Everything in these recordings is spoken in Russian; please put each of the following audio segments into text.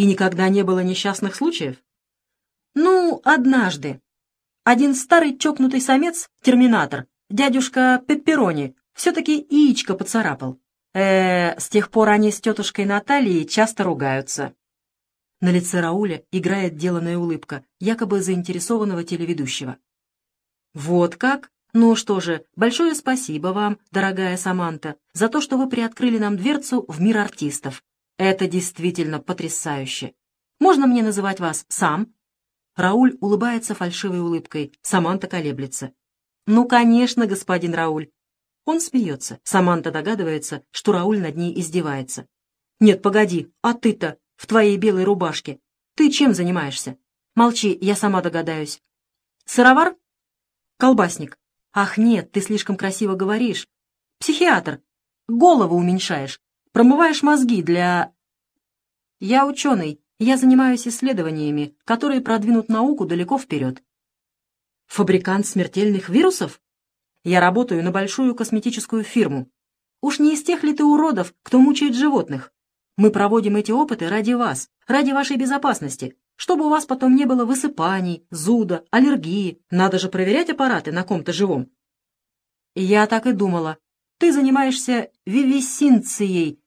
И никогда не было несчастных случаев? Ну, однажды. Один старый чокнутый самец, терминатор, дядюшка Пепперони, все-таки яичко поцарапал. э с тех пор они с тетушкой Натальей часто ругаются. На лице Рауля играет деланная улыбка, якобы заинтересованного телеведущего. «Вот как? Ну что же, большое спасибо вам, дорогая Саманта, за то, что вы приоткрыли нам дверцу в мир артистов. Это действительно потрясающе. Можно мне называть вас сам?» Рауль улыбается фальшивой улыбкой, Саманта колеблется. «Ну, конечно, господин Рауль». Он смеется. Саманта догадывается, что Рауль над ней издевается. «Нет, погоди, а ты-то в твоей белой рубашке? Ты чем занимаешься? Молчи, я сама догадаюсь. Сыровар? Колбасник. Ах, нет, ты слишком красиво говоришь. Психиатр. Голову уменьшаешь. Промываешь мозги для... Я ученый. Я занимаюсь исследованиями, которые продвинут науку далеко вперед. Фабрикант смертельных вирусов? Я работаю на большую косметическую фирму. Уж не из тех ли ты уродов, кто мучает животных? Мы проводим эти опыты ради вас, ради вашей безопасности, чтобы у вас потом не было высыпаний, зуда, аллергии. Надо же проверять аппараты на ком-то живом. Я так и думала. Ты занимаешься вивисинцией.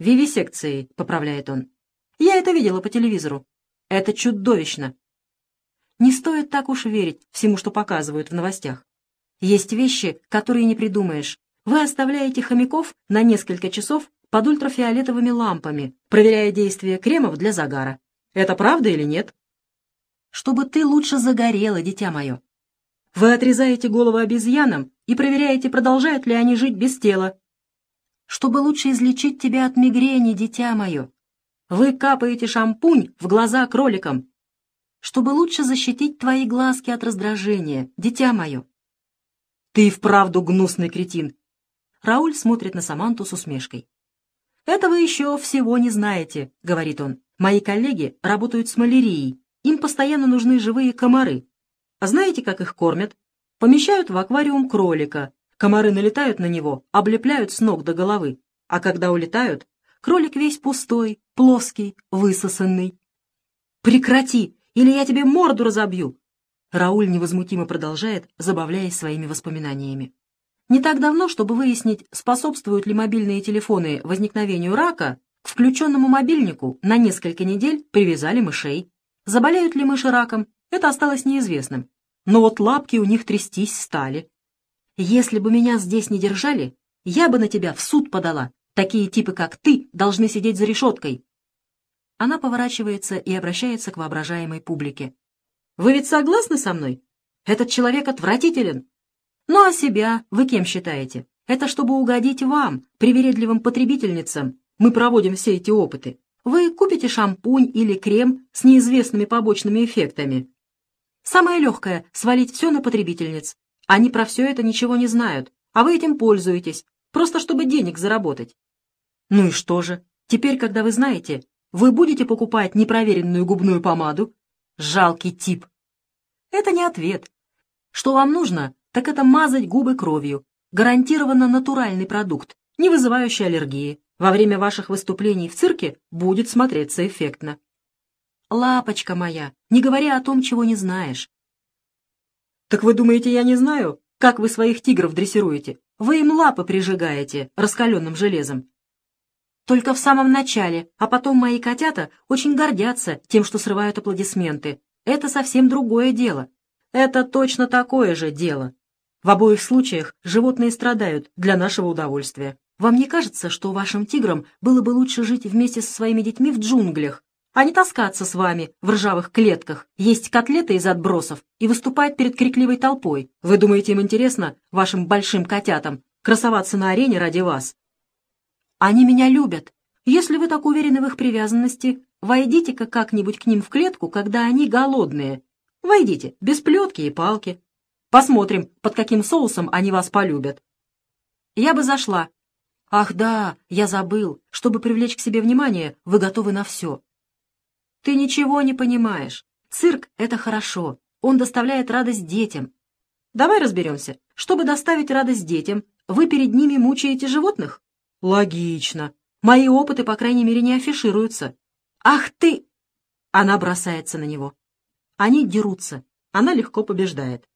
Вивисекцией, поправляет он. Я это видела по телевизору. Это чудовищно. Не стоит так уж верить всему, что показывают в новостях. Есть вещи, которые не придумаешь. Вы оставляете хомяков на несколько часов под ультрафиолетовыми лампами, проверяя действие кремов для загара. Это правда или нет? Чтобы ты лучше загорела, дитя мое. Вы отрезаете головы обезьянам и проверяете, продолжают ли они жить без тела. Чтобы лучше излечить тебя от мигрени, дитя мое. Вы капаете шампунь в глаза кроликам. Чтобы лучше защитить твои глазки от раздражения, дитя мое. Ты вправду гнусный кретин. Рауль смотрит на Саманту с усмешкой. «Это вы еще всего не знаете», — говорит он. Мои коллеги работают с малярией. Им постоянно нужны живые комары. А знаете, как их кормят? Помещают в аквариум кролика. Комары налетают на него, облепляют с ног до головы. А когда улетают, кролик весь пустой, плоский, высосанный. «Прекрати, или я тебе морду разобью!» Рауль невозмутимо продолжает, забавляясь своими воспоминаниями. Не так давно, чтобы выяснить, способствуют ли мобильные телефоны возникновению рака, к включенному мобильнику на несколько недель привязали мышей. Заболеют ли мыши раком, это осталось неизвестным. Но вот лапки у них трястись стали. Если бы меня здесь не держали, я бы на тебя в суд подала. Такие типы, как ты, должны сидеть за решеткой. Она поворачивается и обращается к воображаемой публике. Вы ведь согласны со мной? Этот человек отвратителен. Ну а себя вы кем считаете? Это чтобы угодить вам, привередливым потребительницам, мы проводим все эти опыты. Вы купите шампунь или крем с неизвестными побочными эффектами. Самое легкое — свалить все на потребительниц. Они про все это ничего не знают, а вы этим пользуетесь, просто чтобы денег заработать. Ну и что же? Теперь, когда вы знаете, вы будете покупать непроверенную губную помаду? Жалкий тип. Это не ответ. Что вам нужно, так это мазать губы кровью. Гарантированно натуральный продукт, не вызывающий аллергии во время ваших выступлений в цирке будет смотреться эффектно. Лапочка моя, не говоря о том, чего не знаешь. Так вы думаете, я не знаю, как вы своих тигров дрессируете? Вы им лапы прижигаете раскаленным железом. Только в самом начале, а потом мои котята очень гордятся тем, что срывают аплодисменты. Это совсем другое дело. Это точно такое же дело. В обоих случаях животные страдают для нашего удовольствия. Вам не кажется, что вашим тиграм было бы лучше жить вместе со своими детьми в джунглях, а не таскаться с вами в ржавых клетках, есть котлеты из отбросов и выступать перед крикливой толпой? Вы думаете, им интересно, вашим большим котятам, красоваться на арене ради вас? Они меня любят. Если вы так уверены в их привязанности, войдите-ка как-нибудь к ним в клетку, когда они голодные. Войдите, без плетки и палки. Посмотрим, под каким соусом они вас полюбят. Я бы зашла, «Ах да, я забыл. Чтобы привлечь к себе внимание, вы готовы на все». «Ты ничего не понимаешь. Цирк — это хорошо. Он доставляет радость детям. Давай разберемся. Чтобы доставить радость детям, вы перед ними мучаете животных?» «Логично. Мои опыты, по крайней мере, не афишируются. «Ах ты!» Она бросается на него. Они дерутся. Она легко побеждает.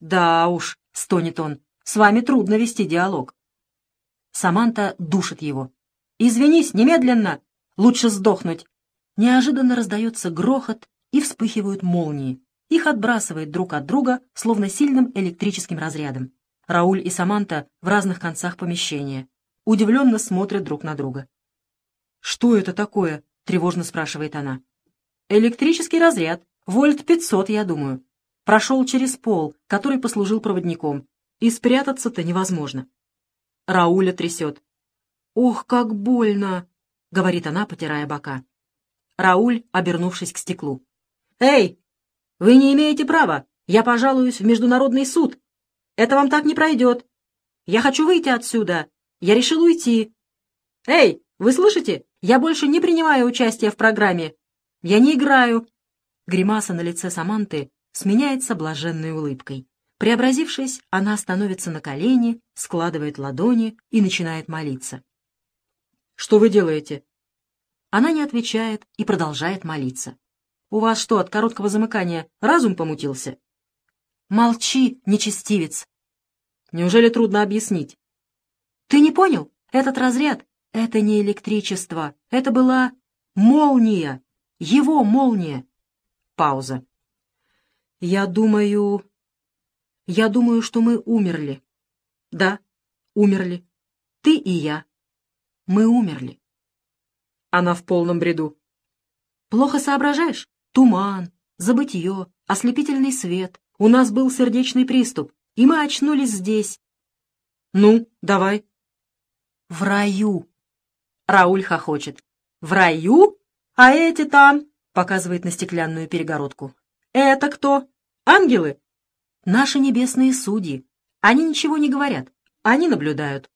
«Да уж», — стонет он, — «с вами трудно вести диалог». Саманта душит его. «Извинись, немедленно! Лучше сдохнуть!» Неожиданно раздается грохот, и вспыхивают молнии. Их отбрасывает друг от друга, словно сильным электрическим разрядом. Рауль и Саманта в разных концах помещения. Удивленно смотрят друг на друга. «Что это такое?» — тревожно спрашивает она. «Электрический разряд. Вольт 500, я думаю. Прошел через пол, который послужил проводником. И спрятаться-то невозможно». Рауля трясет. «Ох, как больно!» — говорит она, потирая бока. Рауль, обернувшись к стеклу. «Эй, вы не имеете права! Я пожалуюсь в Международный суд! Это вам так не пройдет! Я хочу выйти отсюда! Я решил уйти! Эй, вы слышите? Я больше не принимаю участия в программе! Я не играю!» Гримаса на лице Саманты сменяется блаженной улыбкой. Преобразившись, она становится на колени, складывает ладони и начинает молиться. «Что вы делаете?» Она не отвечает и продолжает молиться. У вас что, от короткого замыкания разум помутился? Молчи, нечестивец. Неужели трудно объяснить? Ты не понял? Этот разряд — это не электричество. Это была молния. Его молния. Пауза. Я думаю... Я думаю, что мы умерли. Да, умерли. Ты и я. Мы умерли. Она в полном бреду. Плохо соображаешь? Туман, забытье, ослепительный свет. У нас был сердечный приступ, и мы очнулись здесь. Ну, давай. В раю. Рауль хохочет. В раю? А эти там, показывает на стеклянную перегородку. Это кто? Ангелы? Наши небесные судьи. Они ничего не говорят. Они наблюдают.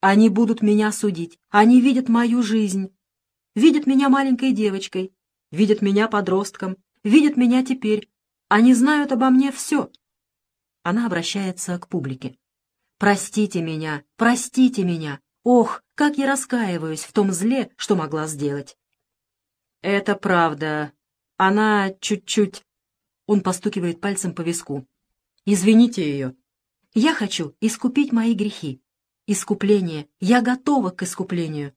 Они будут меня судить. Они видят мою жизнь. Видят меня маленькой девочкой, видят меня подростком, видят меня теперь. Они знают обо мне все. Она обращается к публике. «Простите меня, простите меня! Ох, как я раскаиваюсь в том зле, что могла сделать!» «Это правда. Она чуть-чуть...» Он постукивает пальцем по виску. «Извините ее. Я хочу искупить мои грехи. Искупление. Я готова к искуплению».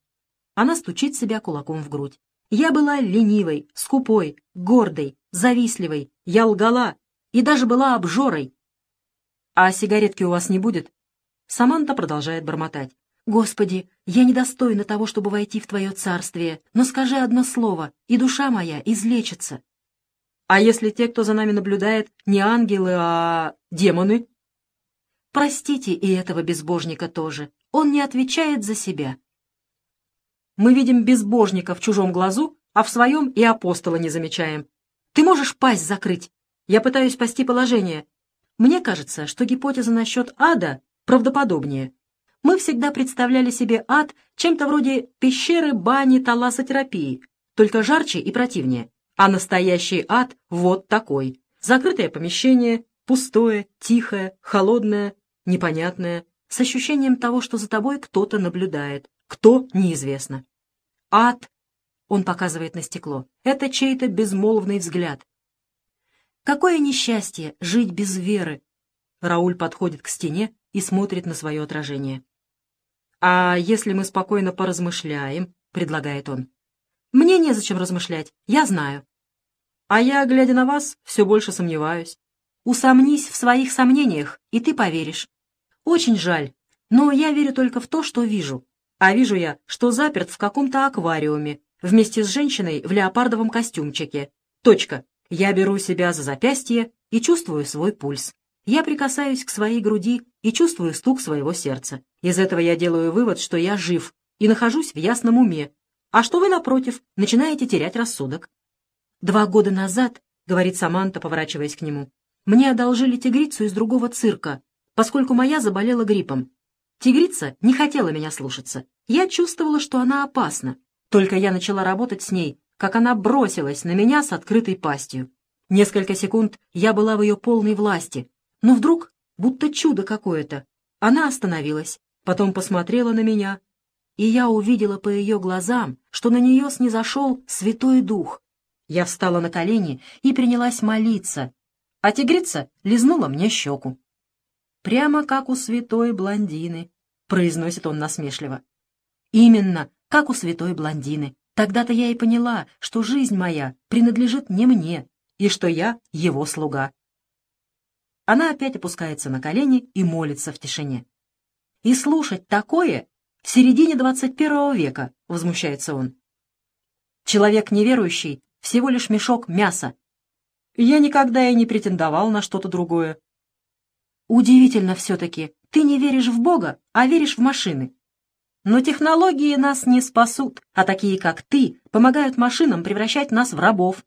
Она стучит себя кулаком в грудь. Я была ленивой, скупой, гордой, завистливой, я лгала и даже была обжорой. А сигаретки у вас не будет? Саманта продолжает бормотать. «Господи, я недостойна того, чтобы войти в Твое царствие, но скажи одно слово, и душа моя излечится». «А если те, кто за нами наблюдает, не ангелы, а демоны?» «Простите и этого безбожника тоже. Он не отвечает за себя. Мы видим безбожника в чужом глазу, а в своем и апостола не замечаем. Ты можешь пасть закрыть. Я пытаюсь спасти положение. Мне кажется, что гипотеза насчет ада правдоподобнее. Мы всегда представляли себе ад чем-то вроде пещеры, бани, талассотерапии, только жарче и противнее. А настоящий ад вот такой. Закрытое помещение, пустое, тихое, холодное, непонятное, с ощущением того, что за тобой кто-то наблюдает. Кто — неизвестно. Ад, он показывает на стекло, это чей-то безмолвный взгляд. Какое несчастье жить без веры. Рауль подходит к стене и смотрит на свое отражение. «А если мы спокойно поразмышляем?» — предлагает он. «Мне незачем размышлять, я знаю». «А я, глядя на вас, все больше сомневаюсь. Усомнись в своих сомнениях, и ты поверишь. Очень жаль, но я верю только в то, что вижу. А вижу я, что заперт в каком-то аквариуме, вместе с женщиной в леопардовом костюмчике. Точка. Я беру себя за запястье и чувствую свой пульс. Я прикасаюсь к своей груди и чувствую стук своего сердца. Из этого я делаю вывод, что я жив и нахожусь в ясном уме. А что вы, напротив, начинаете терять рассудок. «Два года назад», — говорит Саманта, поворачиваясь к нему, — «мне одолжили тигрицу из другого цирка, поскольку моя заболела гриппом. Тигрица не хотела меня слушаться. Я чувствовала, что она опасна. Только я начала работать с ней, как она бросилась на меня с открытой пастью. Несколько секунд я была в ее полной власти. Но вдруг, будто чудо какое-то, она остановилась, потом посмотрела на меня и я увидела по ее глазам, что на нее снизошел Святой Дух. Я встала на колени и принялась молиться, а тигрица лизнула мне щеку. «Прямо как у святой блондины», — произносит он насмешливо. «Именно, как у святой блондины. Тогда-то я и поняла, что жизнь моя принадлежит не мне, и что я его слуга». Она опять опускается на колени и молится в тишине. «И слушать такое в середине двадцать первого века», — возмущается он. «Человек неверующий — всего лишь мешок мяса. Я никогда и не претендовал на что-то другое». «Удивительно все-таки. Ты не веришь в Бога, а веришь в машины. Но технологии нас не спасут, а такие, как ты, помогают машинам превращать нас в рабов».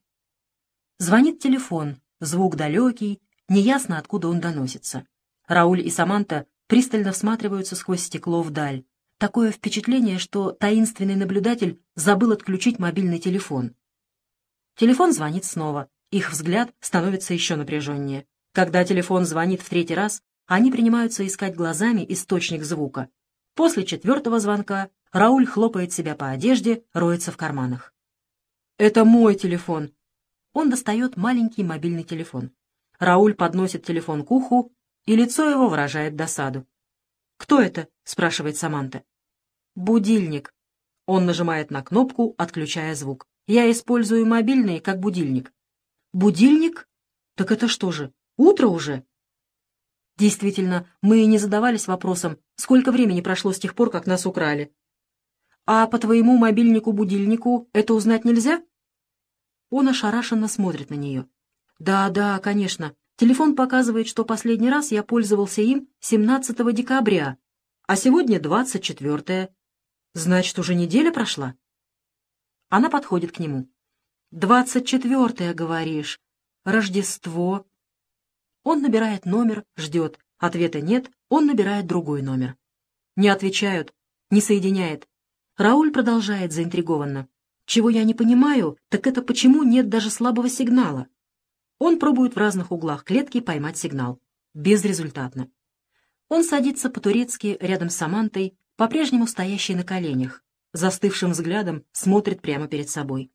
Звонит телефон, звук далекий, неясно, откуда он доносится. Рауль и Саманта пристально всматриваются сквозь стекло вдаль. Такое впечатление, что таинственный наблюдатель забыл отключить мобильный телефон. Телефон звонит снова. Их взгляд становится еще напряженнее. Когда телефон звонит в третий раз, они принимаются искать глазами источник звука. После четвертого звонка Рауль хлопает себя по одежде, роется в карманах. «Это мой телефон». Он достает маленький мобильный телефон. Рауль подносит телефон к уху, и лицо его выражает досаду. «Кто это?» — спрашивает Саманта. «Будильник». Он нажимает на кнопку, отключая звук. «Я использую мобильный как будильник». «Будильник? Так это что же, утро уже?» Действительно, мы не задавались вопросом, сколько времени прошло с тех пор, как нас украли. «А по твоему мобильнику-будильнику это узнать нельзя?» Он ошарашенно смотрит на нее. «Да, да, конечно. Телефон показывает, что последний раз я пользовался им 17 декабря, а сегодня 24 Значит, уже неделя прошла? Она подходит к нему. «Двадцать четвертое, говоришь. Рождество». Он набирает номер, ждет. Ответа нет, он набирает другой номер. Не отвечают, не соединяет. Рауль продолжает заинтригованно. «Чего я не понимаю, так это почему нет даже слабого сигнала?» Он пробует в разных углах клетки поймать сигнал. Безрезультатно. Он садится по-турецки рядом с Самантой, по-прежнему стоящей на коленях, застывшим взглядом смотрит прямо перед собой.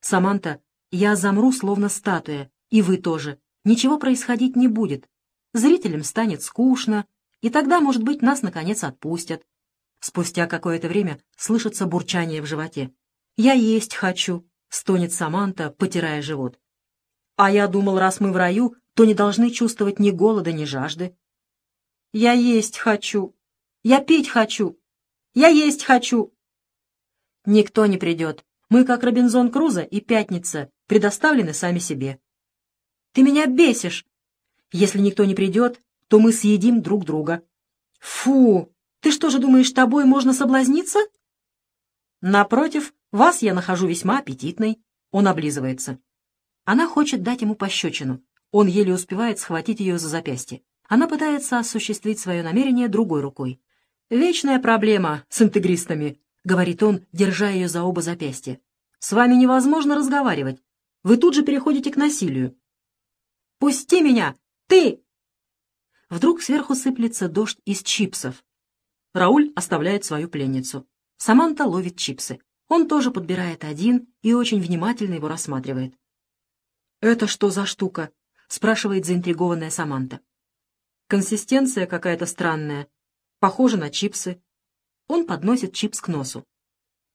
«Саманта, я замру, словно статуя, и вы тоже. Ничего происходить не будет. Зрителям станет скучно, и тогда, может быть, нас, наконец, отпустят». Спустя какое-то время слышится бурчание в животе. «Я есть хочу», — стонет Саманта, потирая живот. А я думал, раз мы в раю, то не должны чувствовать ни голода, ни жажды. Я есть хочу. Я пить хочу. Я есть хочу. Никто не придет. Мы, как Робинзон Крузо и Пятница, предоставлены сами себе. Ты меня бесишь. Если никто не придет, то мы съедим друг друга. Фу! Ты что же думаешь, тобой можно соблазниться? Напротив, вас я нахожу весьма аппетитной. Он облизывается. Она хочет дать ему пощечину. Он еле успевает схватить ее за запястье. Она пытается осуществить свое намерение другой рукой. «Вечная проблема с интегристами», — говорит он, держа ее за оба запястья. «С вами невозможно разговаривать. Вы тут же переходите к насилию». «Пусти меня! Ты!» Вдруг сверху сыплется дождь из чипсов. Рауль оставляет свою пленницу. Саманта ловит чипсы. Он тоже подбирает один и очень внимательно его рассматривает. «Это что за штука?» — спрашивает заинтригованная Саманта. «Консистенция какая-то странная. Похоже на чипсы». Он подносит чипс к носу.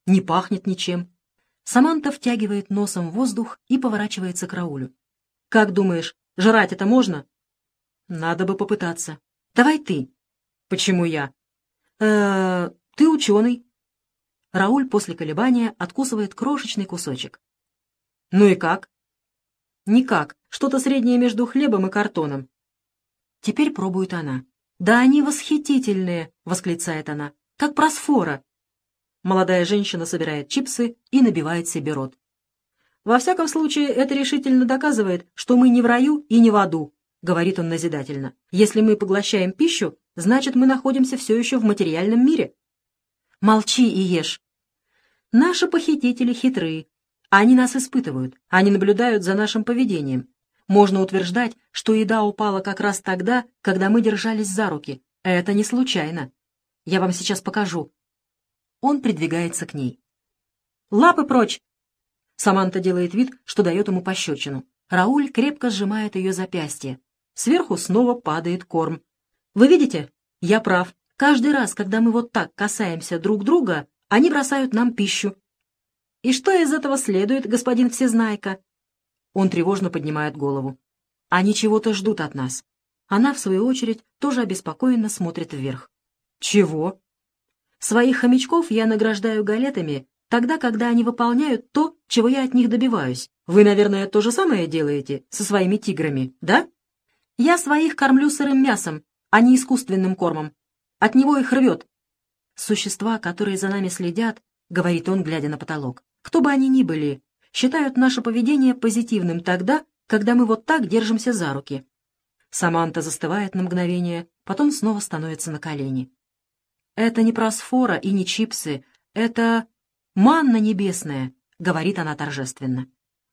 Не пахнет ничем. Саманта втягивает носом воздух и поворачивается к Раулю. «Как думаешь, жрать это можно?» «Надо бы попытаться. Давай ты». «Почему я?» э, ты ученый». Рауль после колебания откусывает крошечный кусочек. «Ну и как?» Никак, что-то среднее между хлебом и картоном. Теперь пробует она. «Да они восхитительные!» — восклицает она. «Как просфора!» Молодая женщина собирает чипсы и набивает себе рот. «Во всяком случае, это решительно доказывает, что мы не в раю и не в аду», — говорит он назидательно. «Если мы поглощаем пищу, значит, мы находимся все еще в материальном мире». «Молчи и ешь». Наши похитители хитрые, они нас испытывают, они наблюдают за нашим поведением. Можно утверждать, что еда упала как раз тогда, когда мы держались за руки. Это не случайно. Я вам сейчас покажу. Он придвигается к ней. «Лапы прочь!» Саманта делает вид, что дает ему пощечину. Рауль крепко сжимает ее запястье. Сверху снова падает корм. «Вы видите? Я прав. Каждый раз, когда мы вот так касаемся друг друга, они бросают нам пищу. И что из этого следует, господин Всезнайка?» Он тревожно поднимает голову. «Они чего-то ждут от нас». Она, в свою очередь, тоже обеспокоенно смотрит вверх. «Чего?» «Своих хомячков я награждаю галетами тогда, когда они выполняют то, чего я от них добиваюсь. Вы, наверное, то же самое делаете со своими тиграми, да? Я своих кормлю сырым мясом, а не искусственным кормом. От него их рвет. Существа, которые за нами следят, — говорит он, глядя на потолок, — кто бы они ни были, считают наше поведение позитивным тогда, когда мы вот так держимся за руки. Саманта застывает на мгновение, потом снова становится на колени. Это не просфора и не чипсы, это «Манна небесная», — говорит она торжественно.